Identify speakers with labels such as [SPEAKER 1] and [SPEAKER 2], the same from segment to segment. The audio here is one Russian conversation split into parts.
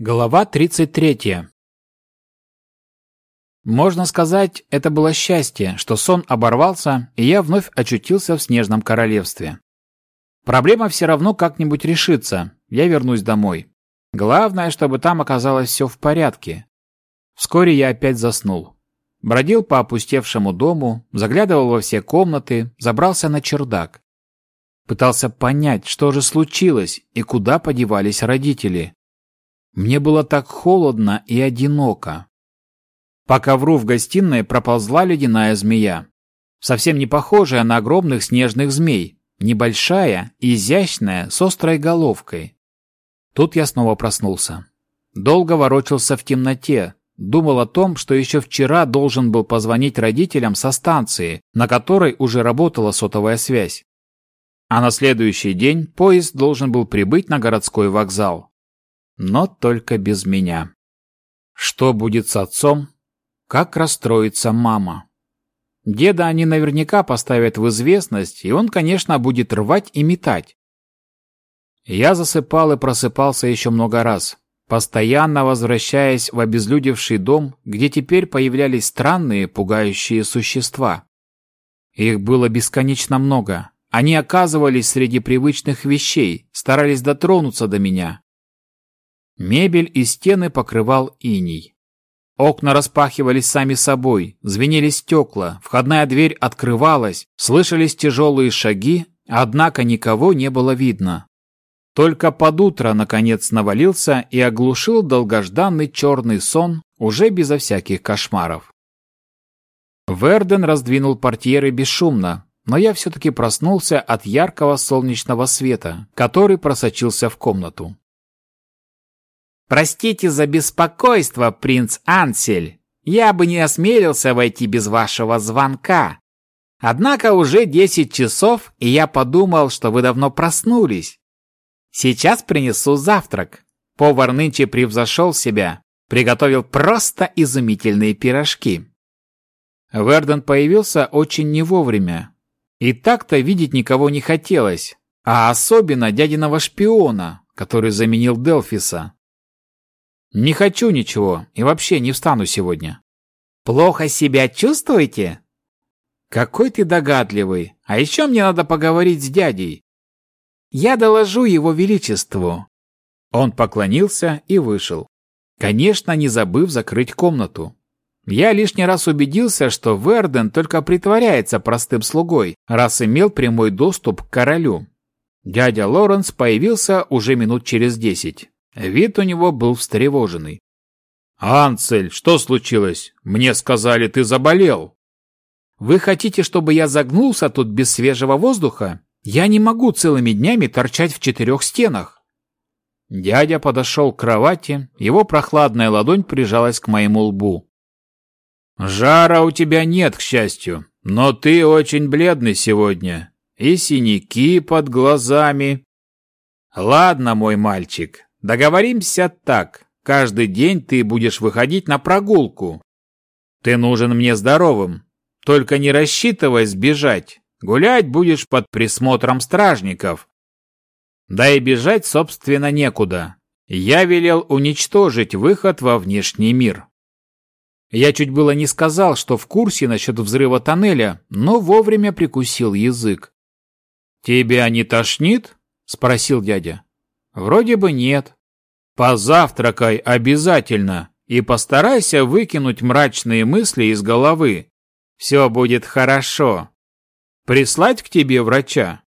[SPEAKER 1] Глава 33. Можно сказать, это было счастье, что сон оборвался, и я вновь очутился в снежном королевстве. Проблема все равно как-нибудь решится, я вернусь домой. Главное, чтобы там оказалось все в порядке. Вскоре я опять заснул. Бродил по опустевшему дому, заглядывал во все комнаты, забрался на чердак. Пытался понять, что же случилось и куда подевались родители. Мне было так холодно и одиноко. По ковру в гостиной проползла ледяная змея. Совсем не похожая на огромных снежных змей. Небольшая, изящная, с острой головкой. Тут я снова проснулся. Долго ворочался в темноте. Думал о том, что еще вчера должен был позвонить родителям со станции, на которой уже работала сотовая связь. А на следующий день поезд должен был прибыть на городской вокзал но только без меня. Что будет с отцом? Как расстроится мама? Деда они наверняка поставят в известность, и он, конечно, будет рвать и метать. Я засыпал и просыпался еще много раз, постоянно возвращаясь в обезлюдевший дом, где теперь появлялись странные, пугающие существа. Их было бесконечно много. Они оказывались среди привычных вещей, старались дотронуться до меня, Мебель и стены покрывал иней. Окна распахивались сами собой, звенели стекла, входная дверь открывалась, слышались тяжелые шаги, однако никого не было видно. Только под утро, наконец, навалился и оглушил долгожданный черный сон, уже безо всяких кошмаров. Верден раздвинул портьеры бесшумно, но я все-таки проснулся от яркого солнечного света, который просочился в комнату.
[SPEAKER 2] «Простите за беспокойство, принц Ансель. Я бы не осмелился войти без вашего звонка. Однако уже десять часов, и я подумал, что вы давно проснулись. Сейчас принесу завтрак. Повар нынче превзошел себя, приготовил просто изумительные пирожки».
[SPEAKER 1] Верден появился очень не вовремя. И так-то видеть никого не хотелось, а особенно дядиного шпиона, который заменил Делфиса. Не хочу ничего и вообще не встану сегодня.
[SPEAKER 2] Плохо себя чувствуете?
[SPEAKER 1] Какой ты догадливый. А еще мне надо поговорить с дядей.
[SPEAKER 2] Я доложу его величеству.
[SPEAKER 1] Он поклонился и вышел. Конечно, не забыв закрыть комнату. Я лишний раз убедился, что Верден только притворяется простым слугой, раз имел прямой доступ к королю. Дядя Лоренс появился уже минут через десять. Вид у него был встревоженный. «Анцель, что случилось? Мне сказали, ты заболел».
[SPEAKER 2] «Вы хотите, чтобы я загнулся тут без свежего воздуха? Я не могу целыми днями торчать в четырех стенах».
[SPEAKER 1] Дядя подошел к кровати, его прохладная ладонь прижалась к моему лбу. «Жара у тебя нет, к счастью, но ты очень бледный сегодня, и синяки под глазами». «Ладно, мой мальчик, Договоримся так. Каждый день ты будешь выходить на прогулку. Ты нужен мне здоровым. Только не рассчитывай сбежать. Гулять будешь под присмотром стражников. Да и бежать, собственно, некуда. Я велел уничтожить выход во внешний мир. Я чуть было не сказал, что в курсе насчет взрыва тоннеля, но вовремя прикусил язык. «Тебя не тошнит?» – спросил дядя. Вроде бы нет. Позавтракай обязательно и постарайся выкинуть мрачные мысли из головы. Все будет хорошо. Прислать к тебе врача?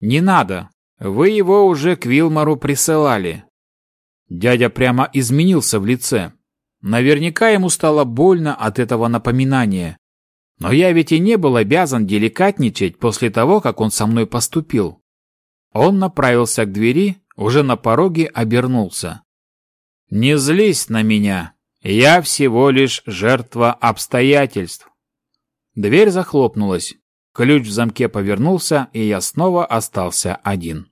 [SPEAKER 1] Не надо. Вы его уже к Вилмару присылали. Дядя прямо изменился в лице. Наверняка ему стало больно от этого напоминания. Но я ведь и не был обязан деликатничать после того, как он со мной поступил. Он направился к двери, уже на пороге обернулся. «Не злись на меня, я всего лишь жертва обстоятельств». Дверь захлопнулась, ключ в замке повернулся, и я снова остался один.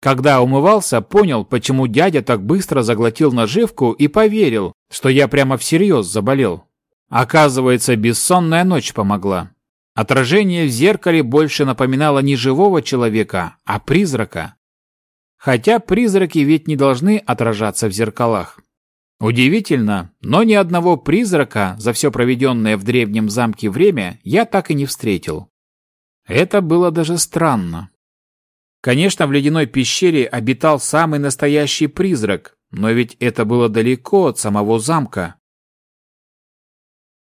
[SPEAKER 1] Когда умывался, понял, почему дядя так быстро заглотил наживку и поверил, что я прямо всерьез заболел. Оказывается, бессонная ночь помогла. Отражение в зеркале больше напоминало не живого человека, а призрака. Хотя призраки ведь не должны отражаться в зеркалах. Удивительно, но ни одного призрака за все проведенное в древнем замке время я так и не встретил. Это было даже странно. Конечно, в ледяной пещере обитал самый настоящий призрак, но ведь это было далеко от самого замка.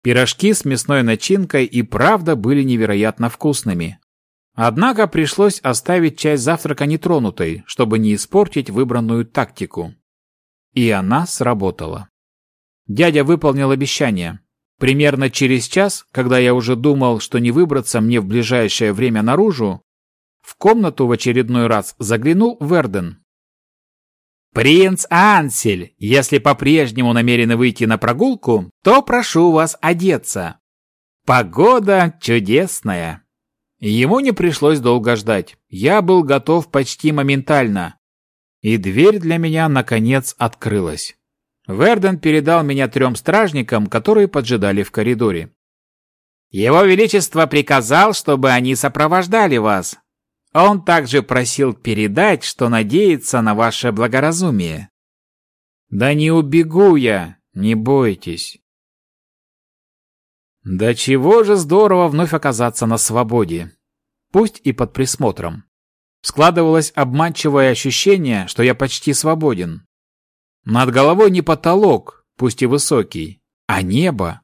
[SPEAKER 1] Пирожки с мясной начинкой и правда были невероятно вкусными. Однако пришлось оставить часть завтрака нетронутой, чтобы не испортить выбранную тактику. И она сработала. Дядя выполнил обещание. Примерно через час, когда я уже думал, что не выбраться мне в ближайшее время наружу, в комнату в очередной раз заглянул Верден. «Принц Ансель, если по-прежнему намерены выйти на прогулку, то прошу вас одеться. Погода чудесная». Ему не пришлось долго ждать. Я был готов почти моментально. И дверь для меня, наконец, открылась. Верден передал меня трем стражникам, которые поджидали в коридоре. «Его Величество приказал, чтобы они сопровождали вас. Он также просил передать, что надеется на ваше благоразумие». «Да не убегу я, не бойтесь». Да чего же здорово вновь оказаться на свободе. Пусть и под присмотром. Складывалось обманчивое ощущение, что я почти свободен. Над головой не потолок, пусть и высокий, а небо.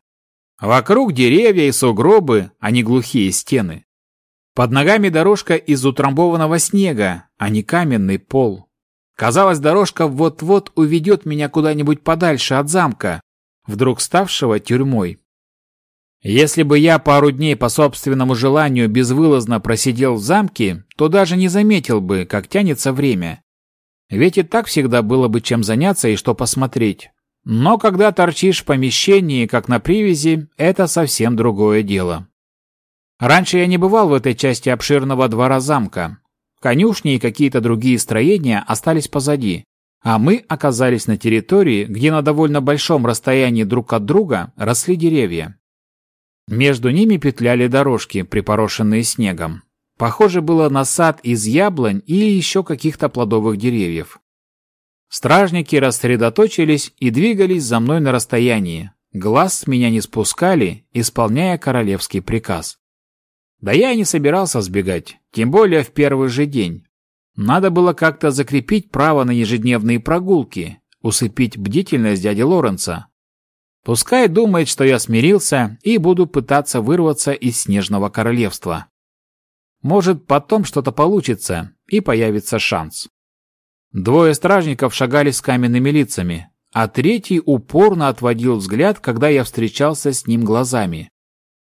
[SPEAKER 1] Вокруг деревья и сугробы, а не глухие стены. Под ногами дорожка из утрамбованного снега, а не каменный пол. Казалось, дорожка вот-вот уведет меня куда-нибудь подальше от замка, вдруг ставшего тюрьмой. Если бы я пару дней по собственному желанию безвылазно просидел в замке, то даже не заметил бы, как тянется время. Ведь и так всегда было бы чем заняться и что посмотреть. Но когда торчишь в помещении, как на привязи, это совсем другое дело. Раньше я не бывал в этой части обширного двора замка. Конюшни и какие-то другие строения остались позади, а мы оказались на территории, где на довольно большом расстоянии друг от друга росли деревья. Между ними петляли дорожки, припорошенные снегом. Похоже было на сад из яблонь или еще каких-то плодовых деревьев. Стражники рассредоточились и двигались за мной на расстоянии. Глаз с меня не спускали, исполняя королевский приказ. Да я и не собирался сбегать, тем более в первый же день. Надо было как-то закрепить право на ежедневные прогулки, усыпить бдительность дяди Лоренца, Пускай думает, что я смирился и буду пытаться вырваться из снежного королевства. Может, потом что-то получится и появится шанс. Двое стражников шагали с каменными лицами, а третий упорно отводил взгляд, когда я встречался с ним глазами.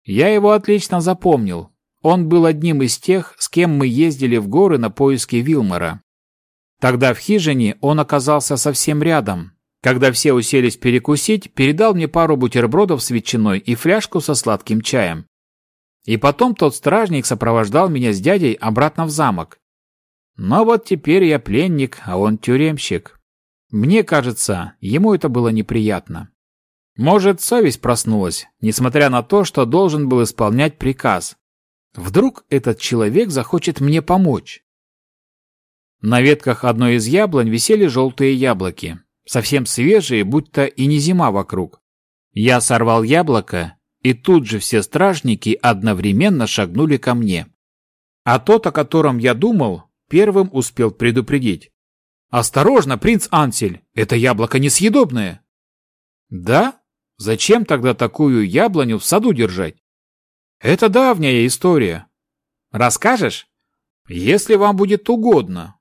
[SPEAKER 1] Я его отлично запомнил. Он был одним из тех, с кем мы ездили в горы на поиски Вилмора. Тогда в хижине он оказался совсем рядом, когда все уселись перекусить, передал мне пару бутербродов с ветчиной и фляжку со сладким чаем. И потом тот стражник сопровождал меня с дядей обратно в замок. Но вот теперь я пленник, а он тюремщик. Мне кажется, ему это было неприятно. Может, совесть проснулась, несмотря на то, что должен был исполнять приказ. Вдруг этот человек захочет мне помочь. На ветках одной из яблонь висели желтые яблоки совсем свежие, будто и не зима вокруг. Я сорвал яблоко, и тут же все стражники одновременно шагнули ко мне. А тот, о котором я думал, первым успел предупредить. «Осторожно, принц Ансель, это яблоко несъедобное!» «Да? Зачем тогда такую яблоню в саду держать?» «Это давняя история. Расскажешь?» «Если вам будет угодно.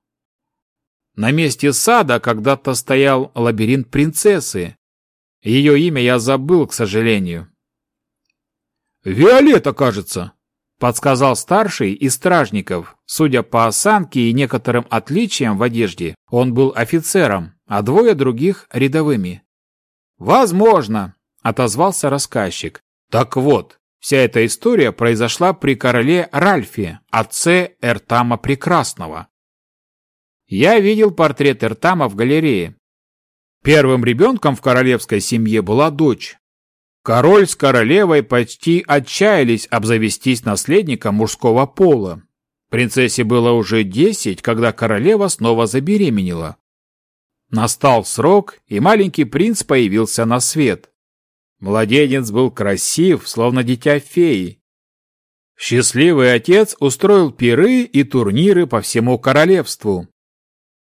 [SPEAKER 1] На месте сада когда-то стоял лабиринт принцессы. Ее имя я забыл, к сожалению. «Виолетта, кажется», — подсказал старший из стражников. Судя по осанке и некоторым отличиям в одежде, он был офицером, а двое других — рядовыми. «Возможно», — отозвался рассказчик. «Так вот, вся эта история произошла при короле Ральфе, отце Эртама Прекрасного. Я видел портрет Эртама в галерее. Первым ребенком в королевской семье была дочь. Король с королевой почти отчаялись обзавестись наследником мужского пола. Принцессе было уже десять, когда королева снова забеременела. Настал срок, и маленький принц появился на свет. Младенец был красив, словно дитя феи. Счастливый отец устроил пиры и турниры по всему королевству.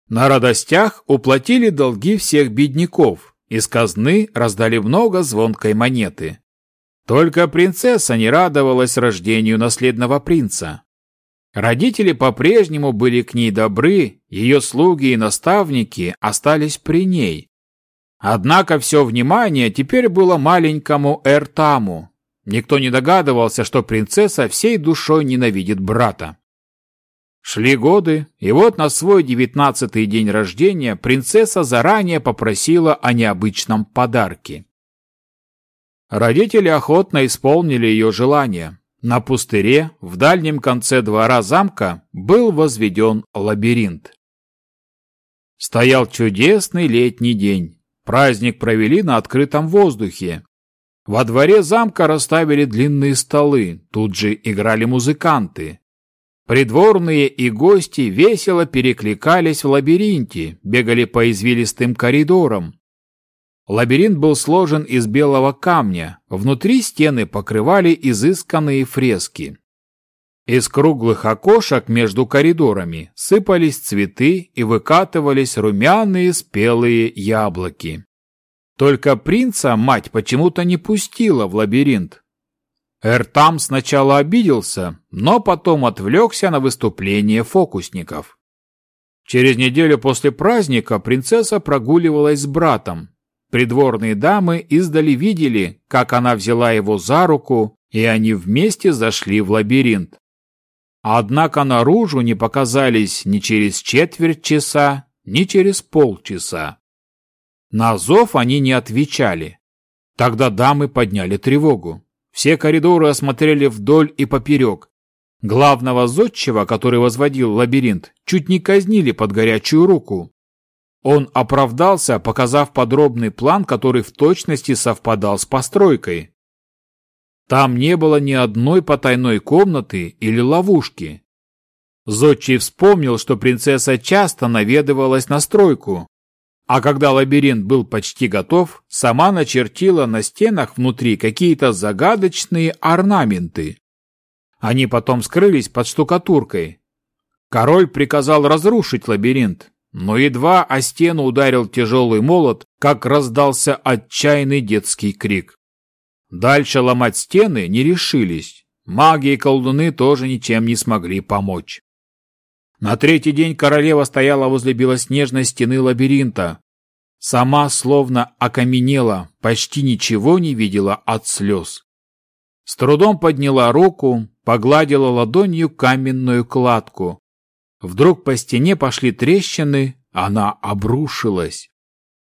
[SPEAKER 1] На радостях уплатили долги всех бедняков, из казны раздали много звонкой монеты. Только принцесса не радовалась рождению наследного принца. Родители по-прежнему были к ней добры, ее слуги и наставники остались при ней. Однако все внимание теперь было маленькому Эртаму. Никто не догадывался, что принцесса всей душой ненавидит брата. Шли годы, и вот на свой девятнадцатый день рождения принцесса заранее попросила о необычном подарке. Родители охотно исполнили ее желание. На пустыре, в дальнем конце двора замка, был возведен лабиринт. Стоял чудесный летний день. Праздник провели на открытом воздухе. Во дворе замка расставили длинные столы, тут же играли музыканты. Придворные и гости весело перекликались в лабиринте, бегали по извилистым коридорам, Лабиринт был сложен из белого камня, внутри стены покрывали изысканные фрески. Из круглых окошек между коридорами сыпались цветы и выкатывались румяные спелые яблоки. Только принца мать почему-то не пустила в лабиринт. Эртам сначала обиделся, но потом отвлекся на выступление фокусников. Через неделю после праздника принцесса прогуливалась с братом, Придворные дамы издали видели, как она взяла его за руку, и они вместе зашли в лабиринт. Однако наружу не показались ни через четверть часа, ни через полчаса. На зов они не отвечали. Тогда дамы подняли тревогу. Все коридоры осмотрели вдоль и поперек. Главного зодчего, который возводил лабиринт, чуть не казнили под горячую руку. Он оправдался, показав подробный план, который в точности совпадал с постройкой. Там не было ни одной потайной комнаты или ловушки. Зодчий вспомнил, что принцесса часто наведывалась на стройку, а когда лабиринт был почти готов, сама начертила на стенах внутри какие-то загадочные орнаменты. Они потом скрылись под штукатуркой. Король приказал разрушить лабиринт, но едва о стену ударил тяжелый молот, как раздался отчаянный детский крик. Дальше ломать стены не решились. Маги и колдуны тоже ничем не смогли помочь. На третий день королева стояла возле белоснежной стены лабиринта. Сама словно окаменела, почти ничего не видела от слез. С трудом подняла руку, погладила ладонью каменную кладку. Вдруг по стене пошли трещины, она обрушилась.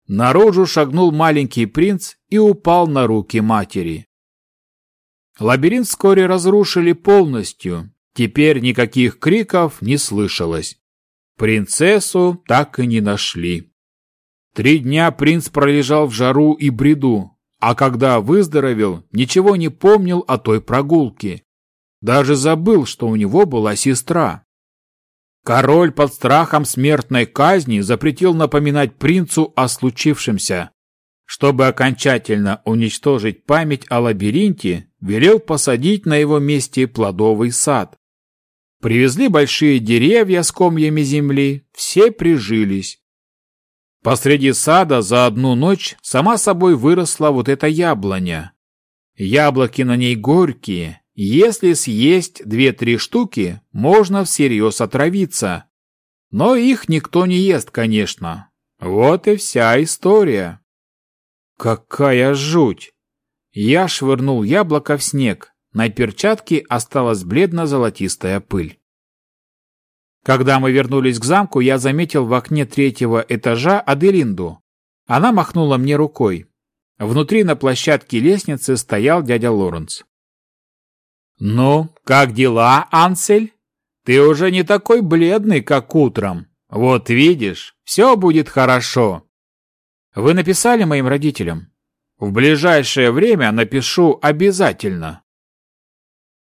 [SPEAKER 1] Наружу шагнул маленький принц и упал на руки матери. Лабиринт вскоре разрушили полностью. Теперь никаких криков не слышалось. Принцессу так и не нашли. Три дня принц пролежал в жару и бреду, а когда выздоровел, ничего не помнил о той прогулке. Даже забыл, что у него была сестра. Король под страхом смертной казни запретил напоминать принцу о случившемся. Чтобы окончательно уничтожить память о лабиринте, велел посадить на его месте плодовый сад. Привезли большие деревья с комьями земли, все прижились. Посреди сада за одну ночь сама собой выросла вот эта яблоня. Яблоки на ней горькие, если съесть две-три штуки, можно всерьез отравиться. Но их никто не ест, конечно. Вот и вся история. Какая жуть! Я швырнул яблоко в снег. На перчатке осталась бледно-золотистая пыль. Когда мы вернулись к замку, я заметил в окне третьего этажа Аделинду. Она махнула мне рукой. Внутри на площадке лестницы стоял дядя Лоренс. «Ну, как дела, Ансель? Ты уже не такой бледный, как утром. Вот видишь, все будет хорошо». «Вы написали моим родителям?» «В ближайшее время напишу обязательно».